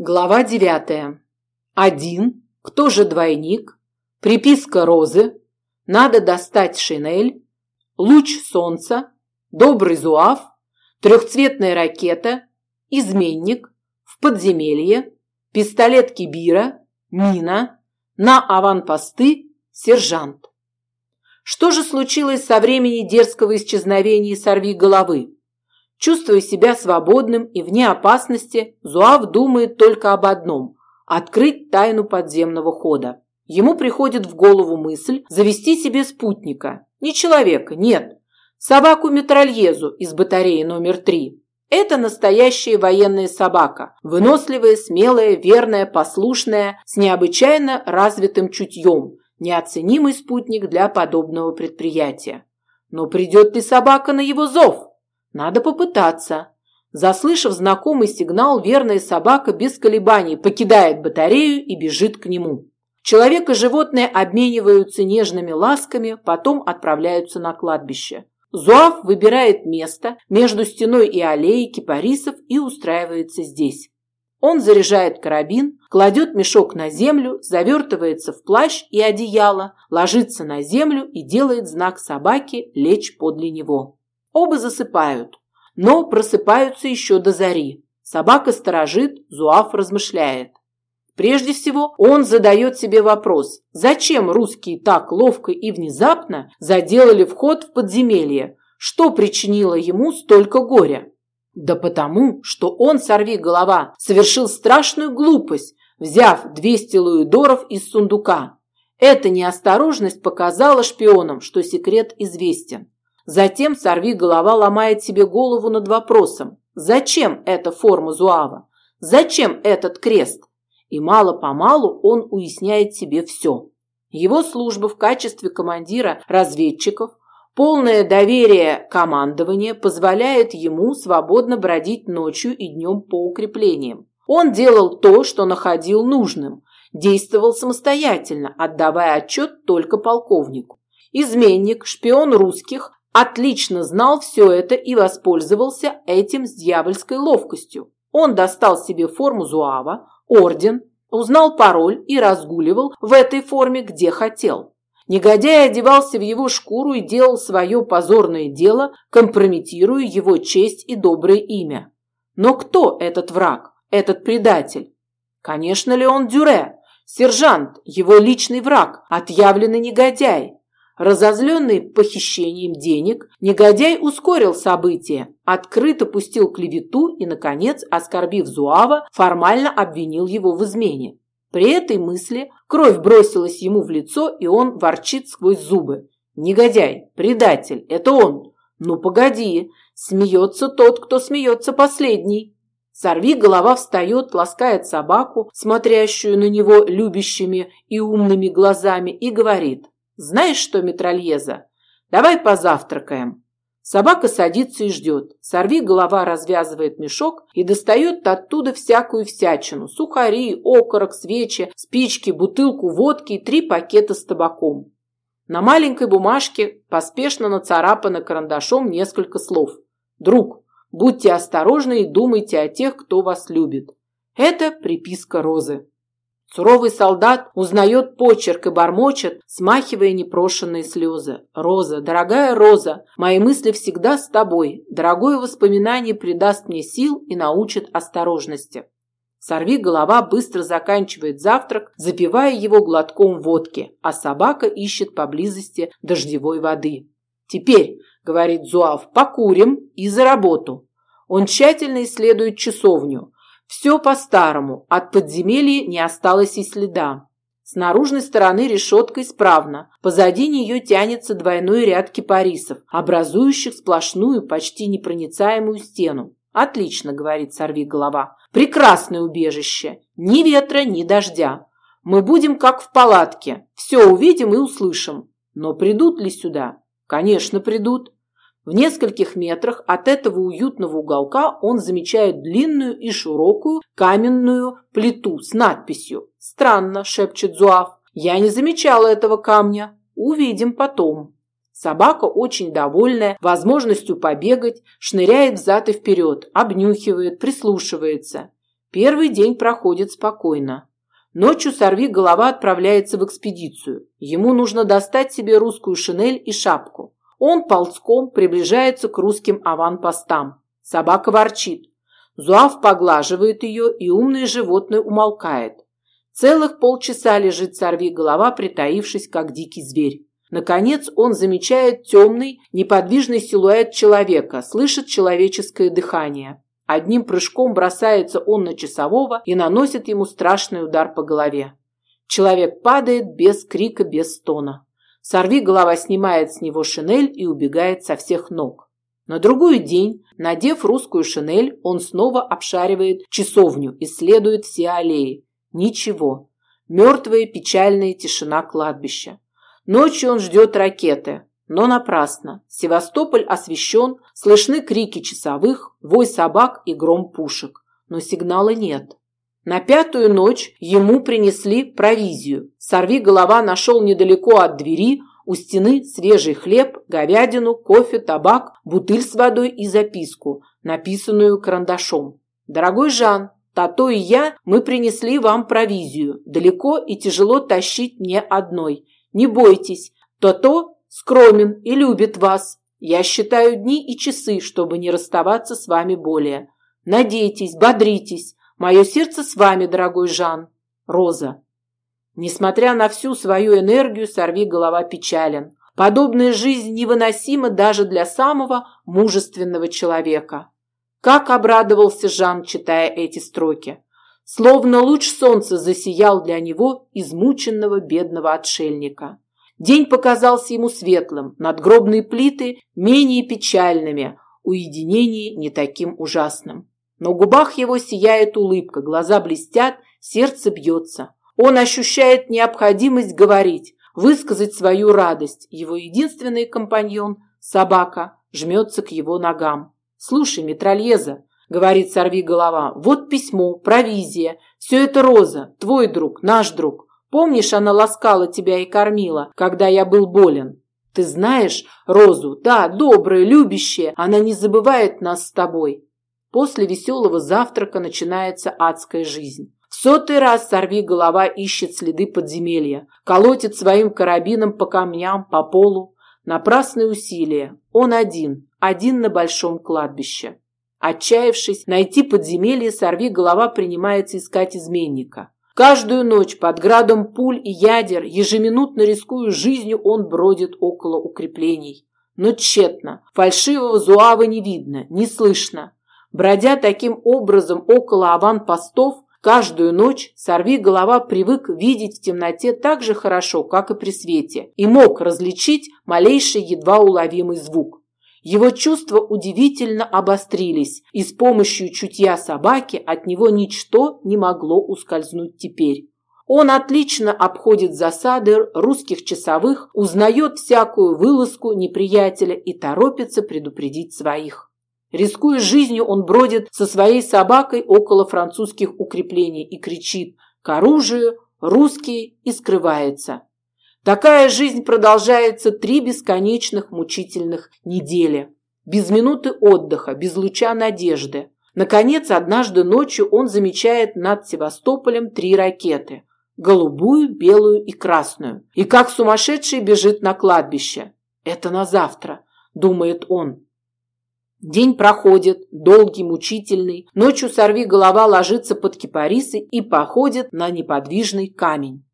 Глава девятая. Один. Кто же двойник? Приписка розы. Надо достать шинель. Луч солнца. Добрый зуав. Трехцветная ракета. Изменник. В подземелье. Пистолет Кибира. Мина. На аванпосты. Сержант. Что же случилось со времени дерзкого исчезновения сорви головы? Чувствуя себя свободным и вне опасности, Зуав думает только об одном – открыть тайну подземного хода. Ему приходит в голову мысль завести себе спутника. Не человека, нет. Собаку-метрольезу из батареи номер три. Это настоящая военная собака. Выносливая, смелая, верная, послушная, с необычайно развитым чутьем. Неоценимый спутник для подобного предприятия. Но придет ли собака на его зов? Надо попытаться. Заслышав знакомый сигнал, верная собака без колебаний покидает батарею и бежит к нему. Человек и животное обмениваются нежными ласками, потом отправляются на кладбище. Зуав выбирает место между стеной и аллеей кипарисов и устраивается здесь. Он заряжает карабин, кладет мешок на землю, завертывается в плащ и одеяло, ложится на землю и делает знак собаке лечь подле него. Оба засыпают, но просыпаются еще до зари. Собака сторожит, Зуав размышляет. Прежде всего, он задает себе вопрос, зачем русские так ловко и внезапно заделали вход в подземелье, что причинило ему столько горя? Да потому, что он, сорви голова, совершил страшную глупость, взяв 200 луидоров из сундука. Эта неосторожность показала шпионам, что секрет известен. Затем сорви голова ломает себе голову над вопросом, зачем эта форма зуава, зачем этот крест? И мало-помалу он уясняет себе все. Его служба в качестве командира разведчиков, полное доверие командования позволяет ему свободно бродить ночью и днем по укреплениям. Он делал то, что находил нужным, действовал самостоятельно, отдавая отчет только полковнику. Изменник, шпион русских, отлично знал все это и воспользовался этим с дьявольской ловкостью. Он достал себе форму зуава, орден, узнал пароль и разгуливал в этой форме, где хотел. Негодяй одевался в его шкуру и делал свое позорное дело, компрометируя его честь и доброе имя. Но кто этот враг, этот предатель? Конечно ли он Дюре, сержант, его личный враг, отъявленный негодяй? Разозленный похищением денег, негодяй ускорил события, открыто пустил клевету и, наконец, оскорбив Зуава, формально обвинил его в измене. При этой мысли кровь бросилась ему в лицо, и он ворчит сквозь зубы. «Негодяй! Предатель! Это он! Ну, погоди! Смеется тот, кто смеется последний!» Сорви голова встает, ласкает собаку, смотрящую на него любящими и умными глазами, и говорит – знаешь что, Метрольеза, давай позавтракаем. Собака садится и ждет. Сорви голова развязывает мешок и достает оттуда всякую всячину. Сухари, окорок, свечи, спички, бутылку водки и три пакета с табаком. На маленькой бумажке поспешно нацарапано карандашом несколько слов. «Друг, будьте осторожны и думайте о тех, кто вас любит». Это приписка Розы. Суровый солдат узнает почерк и бормочет, смахивая непрошенные слезы. «Роза, дорогая Роза, мои мысли всегда с тобой. Дорогое воспоминание придаст мне сил и научит осторожности». Сорви голова быстро заканчивает завтрак, запивая его глотком водки, а собака ищет поблизости дождевой воды. «Теперь», — говорит Зуав, — «покурим и за работу». Он тщательно исследует часовню. Все по-старому, от подземелья не осталось и следа. С наружной стороны решетка исправна, позади нее тянется двойной ряд кипарисов, образующих сплошную, почти непроницаемую стену. «Отлично», — говорит сорви голова. «Прекрасное убежище. Ни ветра, ни дождя. Мы будем как в палатке. Все увидим и услышим. Но придут ли сюда? Конечно, придут. В нескольких метрах от этого уютного уголка он замечает длинную и широкую каменную плиту с надписью. «Странно», – шепчет Зуав. «Я не замечала этого камня. Увидим потом». Собака, очень довольная возможностью побегать, шныряет взад и вперед, обнюхивает, прислушивается. Первый день проходит спокойно. Ночью сорви голова отправляется в экспедицию. Ему нужно достать себе русскую шинель и шапку. Он ползком приближается к русским аванпостам. Собака ворчит. Зуав поглаживает ее, и умное животное умолкает. Целых полчаса лежит сорви голова, притаившись, как дикий зверь. Наконец он замечает темный, неподвижный силуэт человека, слышит человеческое дыхание. Одним прыжком бросается он на часового и наносит ему страшный удар по голове. Человек падает без крика, без стона. Сорви голова снимает с него шинель и убегает со всех ног. На другой день, надев русскую шинель, он снова обшаривает часовню, исследует все аллеи. Ничего. Мертвая печальная тишина кладбища. Ночью он ждет ракеты, но напрасно. Севастополь освещен, слышны крики часовых, вой собак и гром пушек. Но сигнала нет. На пятую ночь ему принесли провизию. Сорви голова нашел недалеко от двери у стены свежий хлеб, говядину, кофе, табак, бутыль с водой и записку, написанную карандашом. «Дорогой Жан, Тато и я, мы принесли вам провизию. Далеко и тяжело тащить мне одной. Не бойтесь, то-то скромен и любит вас. Я считаю дни и часы, чтобы не расставаться с вами более. Надейтесь, бодритесь. Мое сердце с вами, дорогой Жан. Роза. Несмотря на всю свою энергию, сорви голова печален. Подобная жизнь невыносима даже для самого мужественного человека. Как обрадовался Жан, читая эти строки. Словно луч солнца засиял для него, измученного бедного отшельника. День показался ему светлым, надгробные плиты менее печальными, уединение не таким ужасным. На губах его сияет улыбка, глаза блестят, сердце бьется. Он ощущает необходимость говорить, высказать свою радость. Его единственный компаньон, собака, жмется к его ногам. «Слушай, Метрольеза, говорит сорви голова. Вот письмо, провизия. Все это Роза, твой друг, наш друг. Помнишь, она ласкала тебя и кормила, когда я был болен? Ты знаешь Розу? Да, добрая, любящая. Она не забывает нас с тобой. После веселого завтрака начинается адская жизнь. В сотый раз сорви голова ищет следы подземелья, колотит своим карабином по камням, по полу. Напрасные усилия. Он один, один на большом кладбище. Отчаявшись найти подземелье, сорви голова принимается искать изменника. Каждую ночь под градом пуль и ядер, ежеминутно рискуя жизнью, он бродит около укреплений. Но тщетно. Фальшивого зуава не видно, не слышно. Бродя таким образом около аванпостов, каждую ночь сорви голова привык видеть в темноте так же хорошо, как и при свете, и мог различить малейший едва уловимый звук. Его чувства удивительно обострились, и с помощью чутья собаки от него ничто не могло ускользнуть теперь. Он отлично обходит засады русских часовых, узнает всякую вылазку неприятеля и торопится предупредить своих. Рискуя жизнью, он бродит со своей собакой около французских укреплений и кричит «К оружию! Русские!» и скрывается. Такая жизнь продолжается три бесконечных мучительных недели. Без минуты отдыха, без луча надежды. Наконец, однажды ночью он замечает над Севастополем три ракеты. Голубую, белую и красную. И как сумасшедший бежит на кладбище. Это на завтра, думает он. День проходит, долгий, мучительный. Ночью сорви голова ложится под кипарисы и походит на неподвижный камень.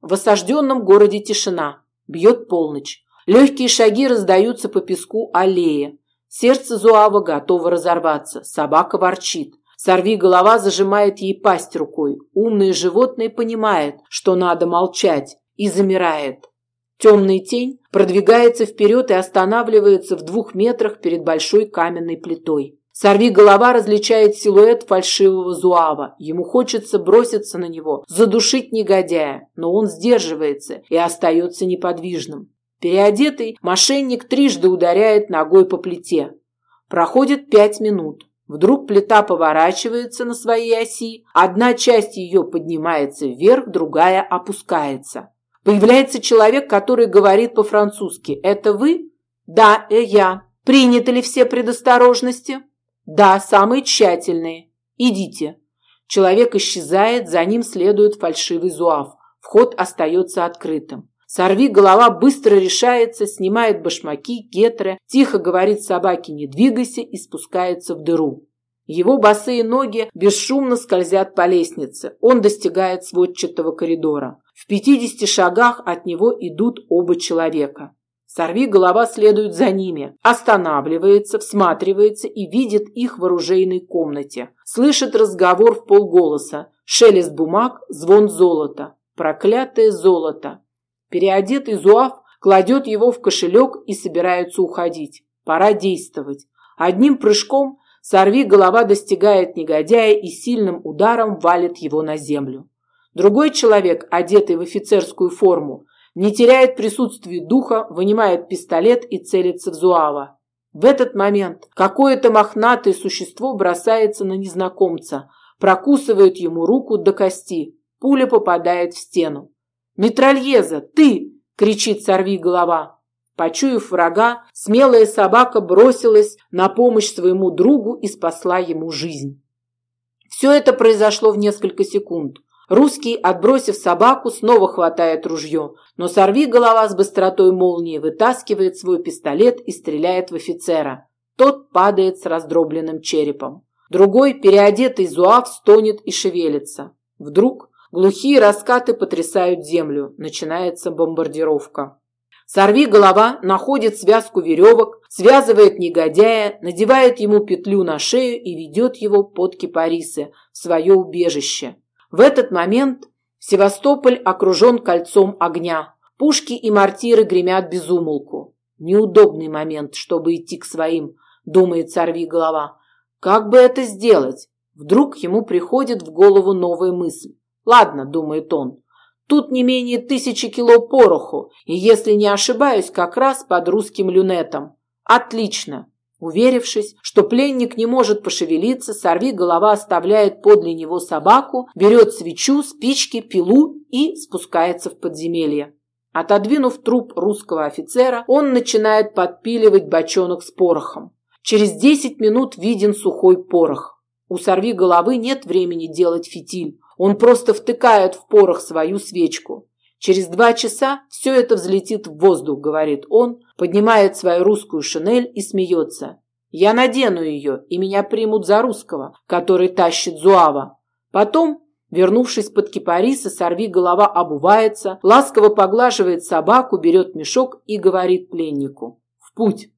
В осажденном городе тишина. Бьет полночь. Легкие шаги раздаются по песку аллеи. Сердце Зуава готово разорваться. Собака ворчит. Сорви голова зажимает ей пасть рукой. Умное животное понимает, что надо молчать, и замирает. Темная тень продвигается вперед и останавливается в двух метрах перед большой каменной плитой. Сорви голова различает силуэт фальшивого зуава. Ему хочется броситься на него, задушить негодяя, но он сдерживается и остается неподвижным. Переодетый мошенник трижды ударяет ногой по плите. Проходит пять минут. Вдруг плита поворачивается на своей оси, одна часть ее поднимается вверх, другая опускается. Появляется человек, который говорит по-французски. «Это вы?» «Да, э, я. Приняты ли все предосторожности?» Да, самые тщательные. Идите. Человек исчезает, за ним следует фальшивый зуав. Вход остается открытым. Сорви голова быстро решается, снимает башмаки, гетры, тихо говорит собаке «не двигайся» и спускается в дыру. Его босые ноги бесшумно скользят по лестнице. Он достигает сводчатого коридора. В пятидесяти шагах от него идут оба человека. Сорви голова следует за ними, останавливается, всматривается и видит их в оружейной комнате. Слышит разговор в полголоса, шелест бумаг, звон золота. Проклятое золото. Переодетый Зуав кладет его в кошелек и собирается уходить. Пора действовать. Одним прыжком сорви голова достигает негодяя и сильным ударом валит его на землю. Другой человек, одетый в офицерскую форму, не теряет присутствие духа, вынимает пистолет и целится в Зуава. В этот момент какое-то мохнатое существо бросается на незнакомца, прокусывает ему руку до кости. Пуля попадает в стену. «Метрольеза, ты!» – кричит сорви голова. Почуяв врага, смелая собака бросилась на помощь своему другу и спасла ему жизнь. Все это произошло в несколько секунд. Русский, отбросив собаку, снова хватает ружье, но сорви голова с быстротой молнии вытаскивает свой пистолет и стреляет в офицера. Тот падает с раздробленным черепом. Другой, переодетый зуав, стонет и шевелится. Вдруг глухие раскаты потрясают землю. Начинается бомбардировка. Сорви голова находит связку веревок, связывает негодяя, надевает ему петлю на шею и ведет его под кипарисы в свое убежище. В этот момент Севастополь окружен кольцом огня. Пушки и мортиры гремят без умолку. Неудобный момент, чтобы идти к своим, думает сорви голова. Как бы это сделать? Вдруг ему приходит в голову новая мысль. Ладно, думает он, тут не менее тысячи кило пороху, и если не ошибаюсь, как раз под русским люнетом. Отлично. Уверившись, что пленник не может пошевелиться, сорви голова оставляет подле него собаку, берет свечу, спички, пилу и спускается в подземелье. Отодвинув труп русского офицера, он начинает подпиливать бочонок с порохом. Через десять минут виден сухой порох. У сорви головы нет времени делать фитиль. Он просто втыкает в порох свою свечку. Через два часа все это взлетит в воздух, говорит он, поднимает свою русскую шинель и смеется. Я надену ее, и меня примут за русского, который тащит Зуава. Потом, вернувшись под кипарисы, сорви голова обувается, ласково поглаживает собаку, берет мешок и говорит пленнику. В путь.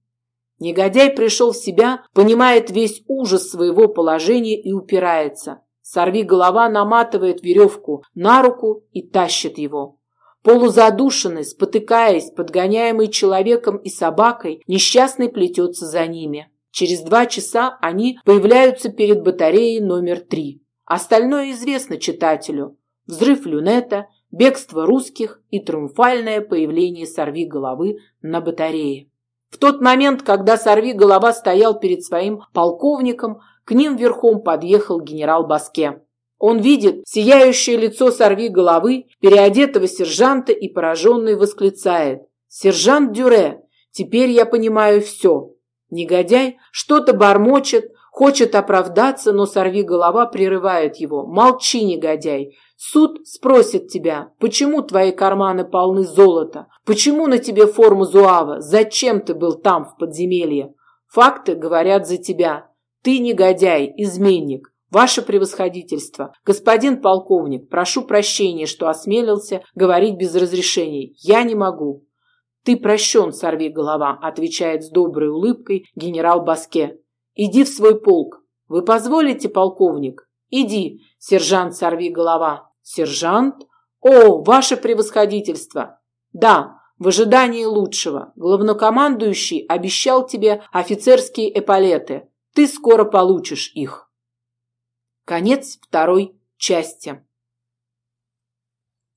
Негодяй пришел в себя, понимает весь ужас своего положения и упирается. Сорви голова наматывает веревку на руку и тащит его. Полузадушенный, спотыкаясь, подгоняемый человеком и собакой, несчастный плетется за ними. Через два часа они появляются перед батареей номер три. Остальное известно читателю. Взрыв люнета, бегство русских и триумфальное появление сорви головы на батарее. В тот момент, когда сорви голова стоял перед своим полковником, к ним верхом подъехал генерал Баске. Он видит сияющее лицо сорви головы, переодетого сержанта и пораженный восклицает. «Сержант Дюре, теперь я понимаю все». Негодяй что-то бормочет, хочет оправдаться, но сорви голова прерывает его. «Молчи, негодяй! Суд спросит тебя, почему твои карманы полны золота? Почему на тебе форма зуава? Зачем ты был там, в подземелье? Факты говорят за тебя. Ты негодяй, изменник. Ваше превосходительство, господин полковник, прошу прощения, что осмелился говорить без разрешения. Я не могу. Ты прощен, сорви голова, отвечает с доброй улыбкой генерал Баске. Иди в свой полк. Вы позволите, полковник? Иди, сержант сорви голова. Сержант? О, ваше превосходительство. Да, в ожидании лучшего. Главнокомандующий обещал тебе офицерские эполеты. Ты скоро получишь их. Конец второй части.